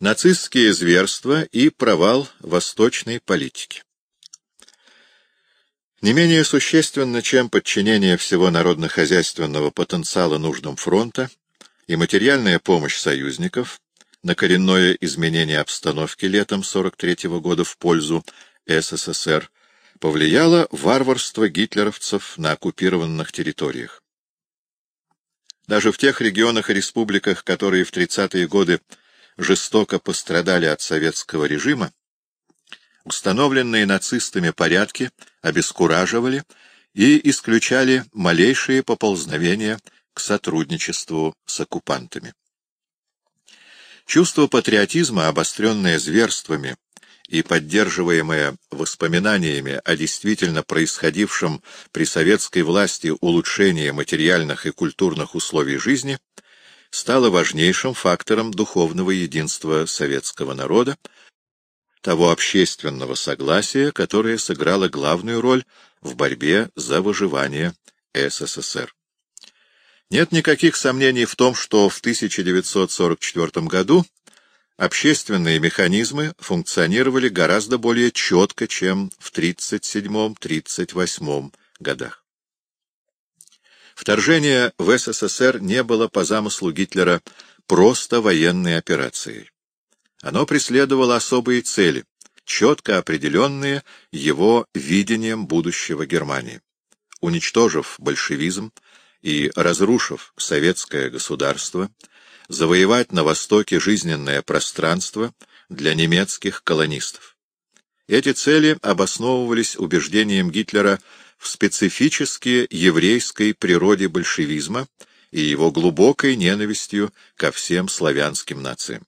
Нацистские зверства и провал восточной политики. Не менее существенно, чем подчинение всего народно-хозяйственного потенциала нуждам фронта и материальная помощь союзников на коренное изменение обстановки летом 43 -го года в пользу СССР повлияло варварство гитлеровцев на оккупированных территориях. Даже в тех регионах и республиках, которые в 30-е годы жестоко пострадали от советского режима, установленные нацистами порядки обескураживали и исключали малейшие поползновения к сотрудничеству с оккупантами. Чувство патриотизма, обостренное зверствами и поддерживаемое воспоминаниями о действительно происходившем при советской власти улучшении материальных и культурных условий жизни, стало важнейшим фактором духовного единства советского народа, того общественного согласия, которое сыграло главную роль в борьбе за выживание СССР. Нет никаких сомнений в том, что в 1944 году общественные механизмы функционировали гораздо более четко, чем в 1937-1938 годах. Вторжение в СССР не было по замыслу Гитлера просто военной операцией. Оно преследовало особые цели, четко определенные его видением будущего Германии. Уничтожив большевизм и разрушив советское государство, завоевать на Востоке жизненное пространство для немецких колонистов. Эти цели обосновывались убеждением Гитлера в специфически еврейской природе большевизма и его глубокой ненавистью ко всем славянским нациям.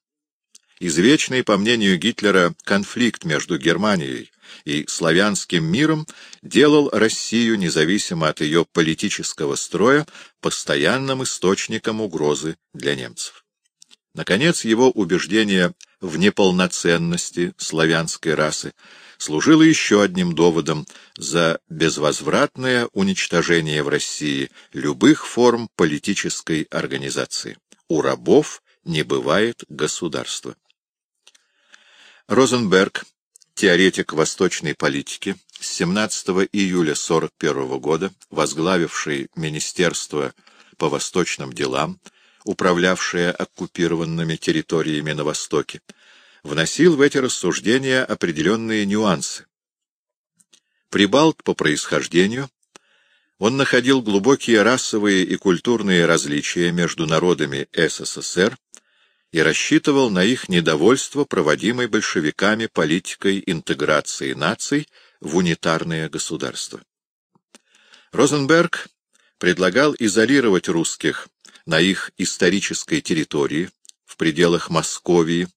Извечный, по мнению Гитлера, конфликт между Германией и славянским миром делал Россию, независимо от ее политического строя, постоянным источником угрозы для немцев. Наконец, его убеждение в неполноценности славянской расы служило еще одним доводом за безвозвратное уничтожение в России любых форм политической организации. У рабов не бывает государства. Розенберг теоретик восточной политики, с 17 июля 1941 года возглавивший Министерство по восточным делам, управлявшее оккупированными территориями на Востоке, вносил в эти рассуждения определенные нюансы. Прибалт по происхождению, он находил глубокие расовые и культурные различия между народами СССР и рассчитывал на их недовольство проводимой большевиками политикой интеграции наций в унитарное государство. Розенберг предлагал изолировать русских на их исторической территории, в пределах Московии,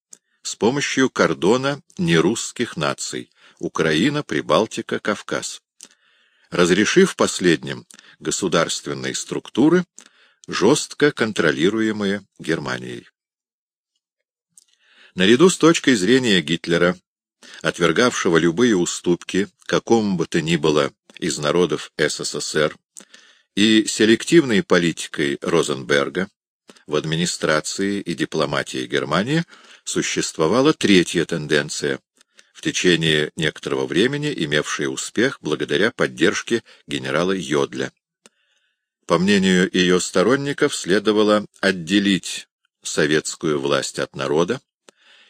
с помощью кордона нерусских наций — Украина, Прибалтика, Кавказ. Разрешив последним государственные структуры, жестко контролируемые Германией. Наряду с точкой зрения Гитлера, отвергавшего любые уступки какому бы то ни было из народов СССР, и селективной политикой Розенберга в администрации и дипломатии Германии существовала третья тенденция, в течение некоторого времени имевшая успех благодаря поддержке генерала Йодля. По мнению ее сторонников, следовало отделить советскую власть от народа,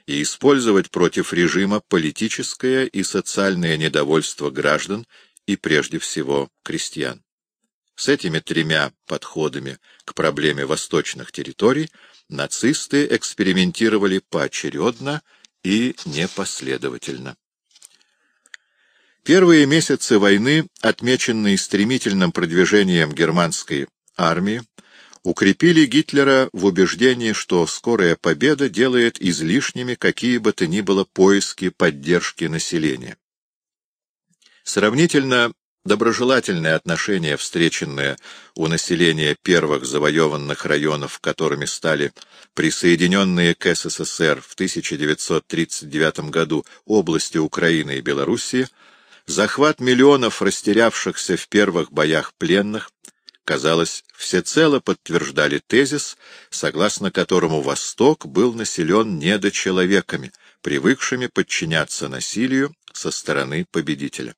и использовать против режима политическое и социальное недовольство граждан и, прежде всего, крестьян. С этими тремя подходами к проблеме восточных территорий нацисты экспериментировали поочередно и непоследовательно. Первые месяцы войны, отмеченные стремительным продвижением германской армии, укрепили Гитлера в убеждении, что скорая победа делает излишними какие бы то ни было поиски поддержки населения. Сравнительно доброжелательное отношение, встреченное у населения первых завоеванных районов, которыми стали присоединенные к СССР в 1939 году области Украины и Белоруссии, захват миллионов растерявшихся в первых боях пленных, казалось, всецело подтверждали тезис, согласно которому Восток был населен недочеловеками, привыкшими подчиняться насилию со стороны победителя.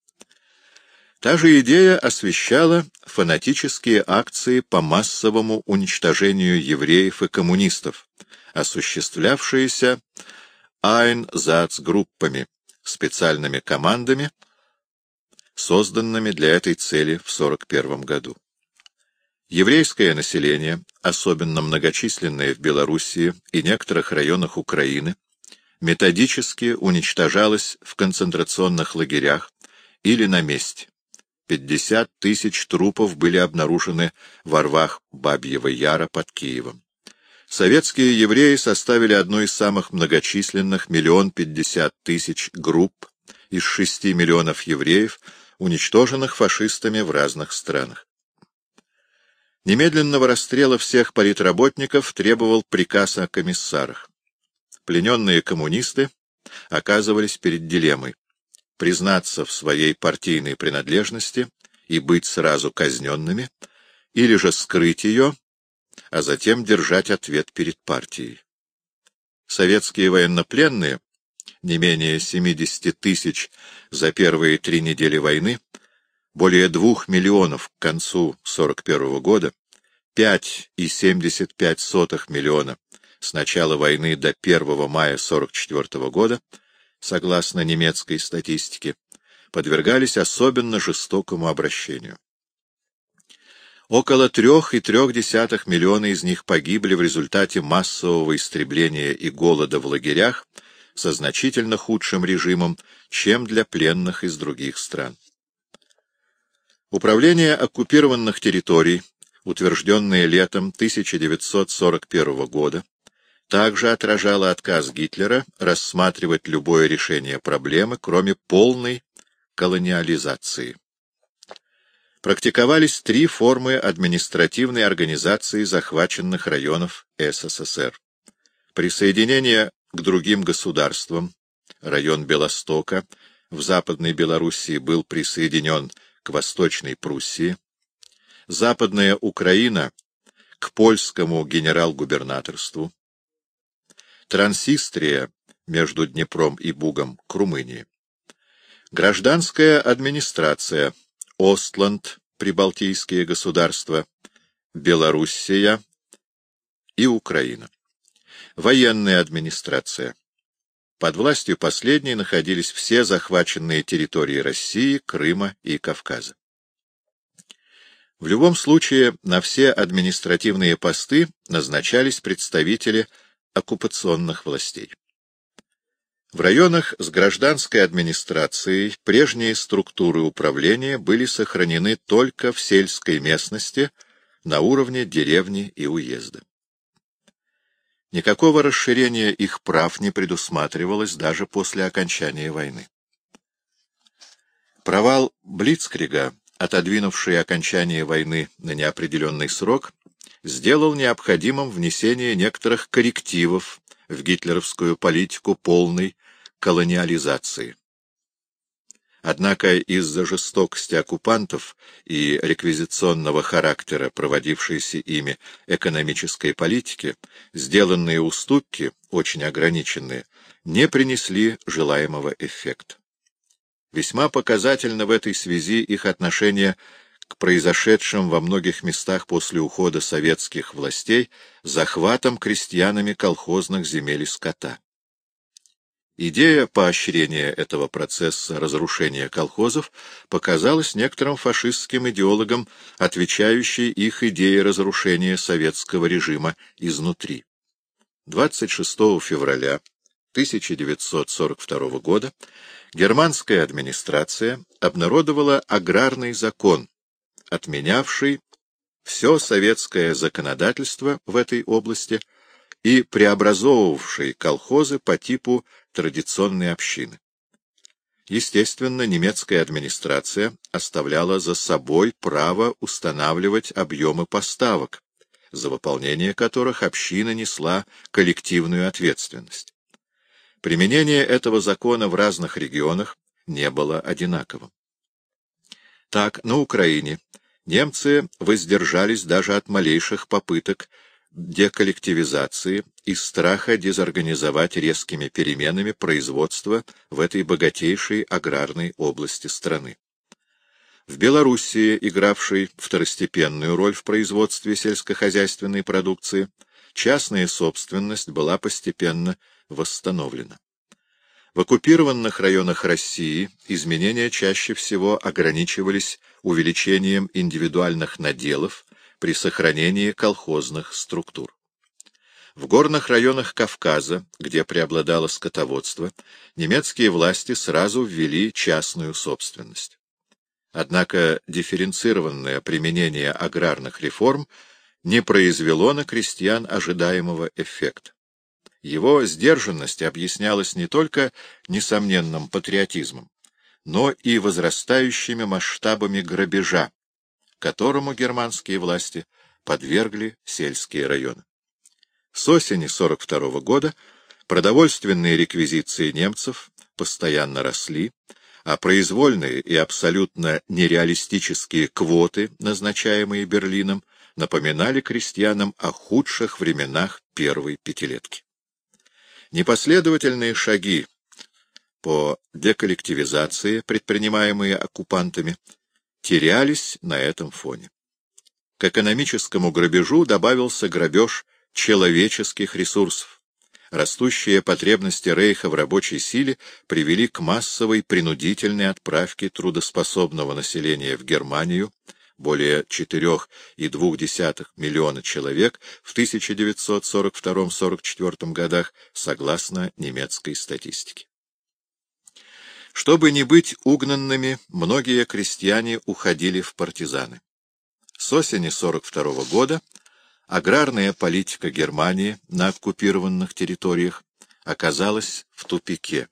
Та же идея освещала фанатические акции по массовому уничтожению евреев и коммунистов, осуществлявшиеся Айн-Зац-группами, специальными командами, созданными для этой цели в 1941 году. Еврейское население, особенно многочисленное в Белоруссии и некоторых районах Украины, методически уничтожалось в концентрационных лагерях или на месте. 50 тысяч трупов были обнаружены во рвах Бабьего Яра под Киевом. Советские евреи составили одну из самых многочисленных миллион пятьдесят тысяч групп из шести миллионов евреев, уничтоженных фашистами в разных странах. Немедленного расстрела всех политработников требовал приказ о комиссарах. Плененные коммунисты оказывались перед дилеммой признаться в своей партийной принадлежности и быть сразу казненными, или же скрыть ее, а затем держать ответ перед партией. Советские военнопленные, не менее 70 тысяч за первые три недели войны, более двух миллионов к концу 41 года, 5,75 миллиона с начала войны до 1 мая 44 года, согласно немецкой статистике, подвергались особенно жестокому обращению. Около трех и трех десятых миллиона из них погибли в результате массового истребления и голода в лагерях со значительно худшим режимом, чем для пленных из других стран. Управление оккупированных территорий, утвержденное летом 1941 года, также отражало отказ Гитлера рассматривать любое решение проблемы, кроме полной колониализации. Практиковались три формы административной организации захваченных районов СССР. Присоединение к другим государствам, район Белостока в Западной Белоруссии был присоединен к Восточной Пруссии, Западная Украина к польскому генерал-губернаторству, Трансистрия между Днепром и Бугом к Румынии. Гражданская администрация Остланд, Прибалтийские государства, Белоруссия и Украина. Военная администрация. Под властью последней находились все захваченные территории России, Крыма и Кавказа. В любом случае на все административные посты назначались представители оккупационных властей. В районах с гражданской администрацией прежние структуры управления были сохранены только в сельской местности на уровне деревни и уезда. Никакого расширения их прав не предусматривалось даже после окончания войны. Провал Блицкрига, отодвинувший окончание войны на неопределенный срок, сделал необходимым внесение некоторых коррективов в гитлеровскую политику полной колониализации. Однако из-за жестокости оккупантов и реквизиционного характера проводившейся ими экономической политики, сделанные уступки, очень ограниченные, не принесли желаемого эффекта. Весьма показательно в этой связи их отношение к произошедшим во многих местах после ухода советских властей захватом крестьянами колхозных земель и скота. Идея поощрения этого процесса разрушения колхозов показалась некоторым фашистским идеологам, отвечающей их идее разрушения советского режима изнутри. 26 февраля 1942 года германская администрация обнародовала аграрный закон, отменявший все советское законодательство в этой области и преобразовывавший колхозы по типу традиционной общины. Естественно, немецкая администрация оставляла за собой право устанавливать объемы поставок, за выполнение которых община несла коллективную ответственность. Применение этого закона в разных регионах не было одинаковым. Так, на Украине Немцы воздержались даже от малейших попыток деколлективизации из страха дезорганизовать резкими переменами производство в этой богатейшей аграрной области страны. В Белоруссии, игравшей второстепенную роль в производстве сельскохозяйственной продукции, частная собственность была постепенно восстановлена. В оккупированных районах России изменения чаще всего ограничивались увеличением индивидуальных наделов при сохранении колхозных структур. В горных районах Кавказа, где преобладало скотоводство, немецкие власти сразу ввели частную собственность. Однако дифференцированное применение аграрных реформ не произвело на крестьян ожидаемого эффекта. Его сдержанность объяснялась не только несомненным патриотизмом, но и возрастающими масштабами грабежа, которому германские власти подвергли сельские районы. С осени 42 -го года продовольственные реквизиции немцев постоянно росли, а произвольные и абсолютно нереалистические квоты, назначаемые Берлином, напоминали крестьянам о худших временах первой пятилетки. Непоследовательные шаги по деколлективизации, предпринимаемые оккупантами, терялись на этом фоне. К экономическому грабежу добавился грабеж человеческих ресурсов. Растущие потребности Рейха в рабочей силе привели к массовой принудительной отправке трудоспособного населения в Германию, более 4,2 миллиона человек в 1942-44 годах, согласно немецкой статистике. Чтобы не быть угнанными, многие крестьяне уходили в партизаны. С осени 42 года аграрная политика Германии на оккупированных территориях оказалась в тупике.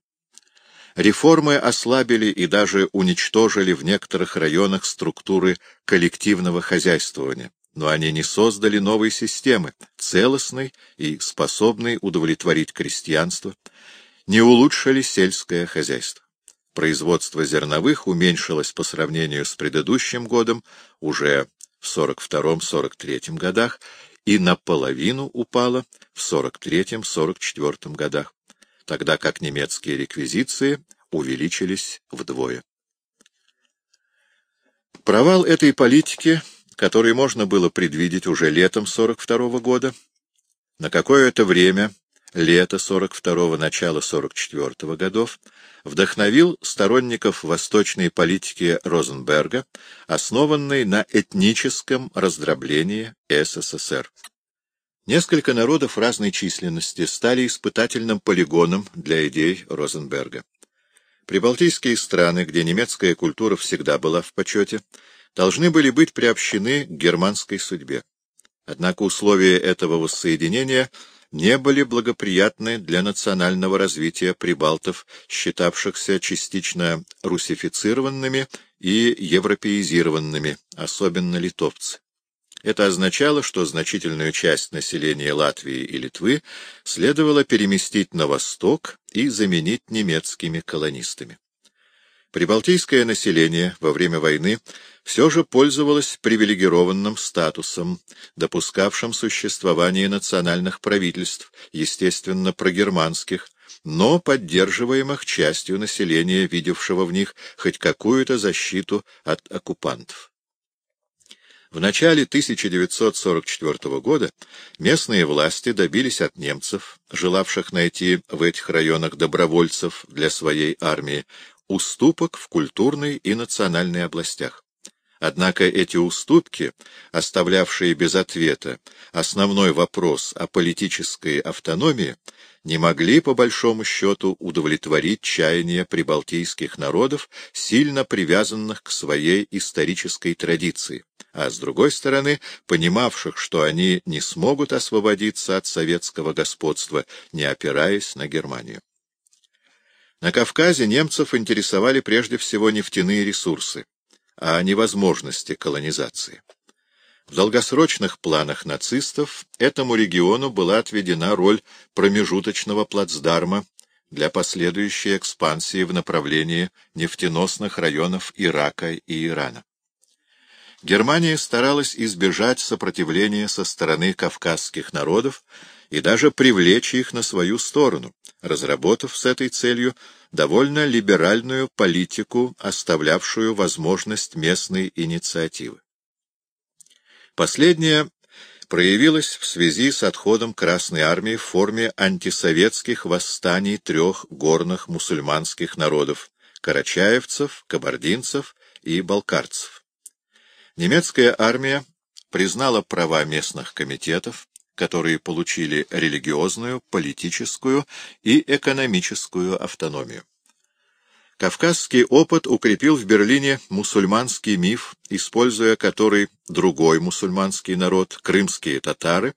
Реформы ослабили и даже уничтожили в некоторых районах структуры коллективного хозяйствования, но они не создали новой системы, целостной и способной удовлетворить крестьянство, не улучшили сельское хозяйство. Производство зерновых уменьшилось по сравнению с предыдущим годом уже в 42-43 годах и наполовину упало в 43-44 годах тогда как немецкие реквизиции увеличились вдвое. Провал этой политики, который можно было предвидеть уже летом 42 -го года, на какое-то время, лето 42-го, начало 44-го годов, вдохновил сторонников восточной политики Розенберга, основанной на этническом раздроблении СССР. Несколько народов разной численности стали испытательным полигоном для идей Розенберга. Прибалтийские страны, где немецкая культура всегда была в почете, должны были быть приобщены к германской судьбе. Однако условия этого воссоединения не были благоприятны для национального развития прибалтов, считавшихся частично русифицированными и европеизированными, особенно литовцы. Это означало, что значительную часть населения Латвии и Литвы следовало переместить на восток и заменить немецкими колонистами. Прибалтийское население во время войны все же пользовалось привилегированным статусом, допускавшим существование национальных правительств, естественно, прогерманских, но поддерживаемых частью населения, видевшего в них хоть какую-то защиту от оккупантов. В начале 1944 года местные власти добились от немцев, желавших найти в этих районах добровольцев для своей армии, уступок в культурной и национальной областях. Однако эти уступки, оставлявшие без ответа основной вопрос о политической автономии, не могли, по большому счету, удовлетворить чаяния прибалтийских народов, сильно привязанных к своей исторической традиции, а с другой стороны, понимавших, что они не смогут освободиться от советского господства, не опираясь на Германию. На Кавказе немцев интересовали прежде всего нефтяные ресурсы, а не возможности колонизации. В долгосрочных планах нацистов этому региону была отведена роль промежуточного плацдарма для последующей экспансии в направлении нефтеносных районов Ирака и Ирана. Германия старалась избежать сопротивления со стороны кавказских народов и даже привлечь их на свою сторону, разработав с этой целью довольно либеральную политику, оставлявшую возможность местной инициативы. Последняя проявилась в связи с отходом Красной Армии в форме антисоветских восстаний трех горных мусульманских народов — карачаевцев, кабардинцев и балкарцев. Немецкая армия признала права местных комитетов, которые получили религиозную, политическую и экономическую автономию. Кавказский опыт укрепил в Берлине мусульманский миф, используя который другой мусульманский народ, крымские татары,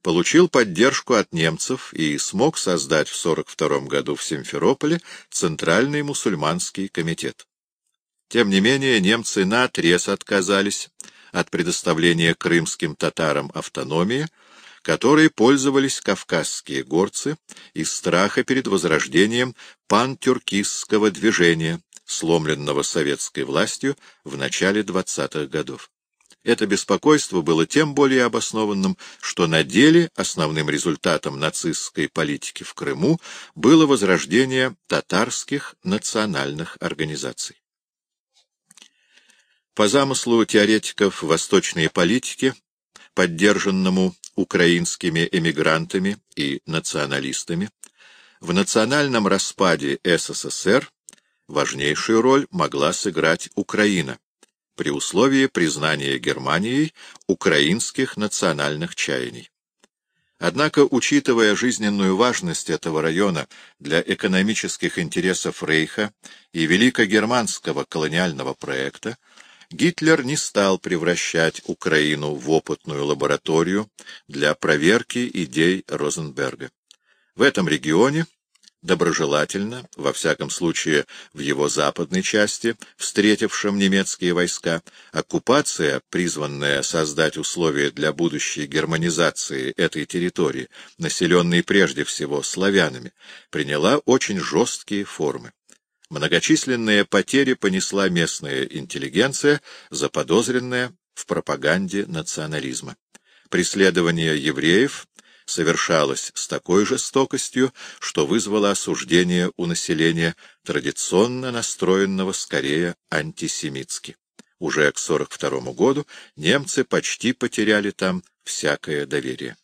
получил поддержку от немцев и смог создать в 1942 году в Симферополе Центральный мусульманский комитет. Тем не менее, немцы наотрез отказались от предоставления крымским татарам автономии, которой пользовались кавказские горцы из страха перед возрождением пантюркистского движения, сломленного советской властью в начале 20-х годов. Это беспокойство было тем более обоснованным, что на деле основным результатом нацистской политики в Крыму было возрождение татарских национальных организаций. По замыслу теоретиков восточной политики, поддержанному украинскими эмигрантами и националистами, в национальном распаде СССР важнейшую роль могла сыграть Украина при условии признания Германией украинских национальных чаяний. Однако, учитывая жизненную важность этого района для экономических интересов Рейха и великогерманского колониального проекта, Гитлер не стал превращать Украину в опытную лабораторию для проверки идей Розенберга. В этом регионе доброжелательно, во всяком случае в его западной части, встретившем немецкие войска, оккупация, призванная создать условия для будущей германизации этой территории, населенной прежде всего славянами, приняла очень жесткие формы. Многочисленные потери понесла местная интеллигенция, заподозренная в пропаганде национализма. Преследование евреев совершалось с такой жестокостью, что вызвало осуждение у населения, традиционно настроенного скорее антисемитски. Уже к 1942 году немцы почти потеряли там всякое доверие.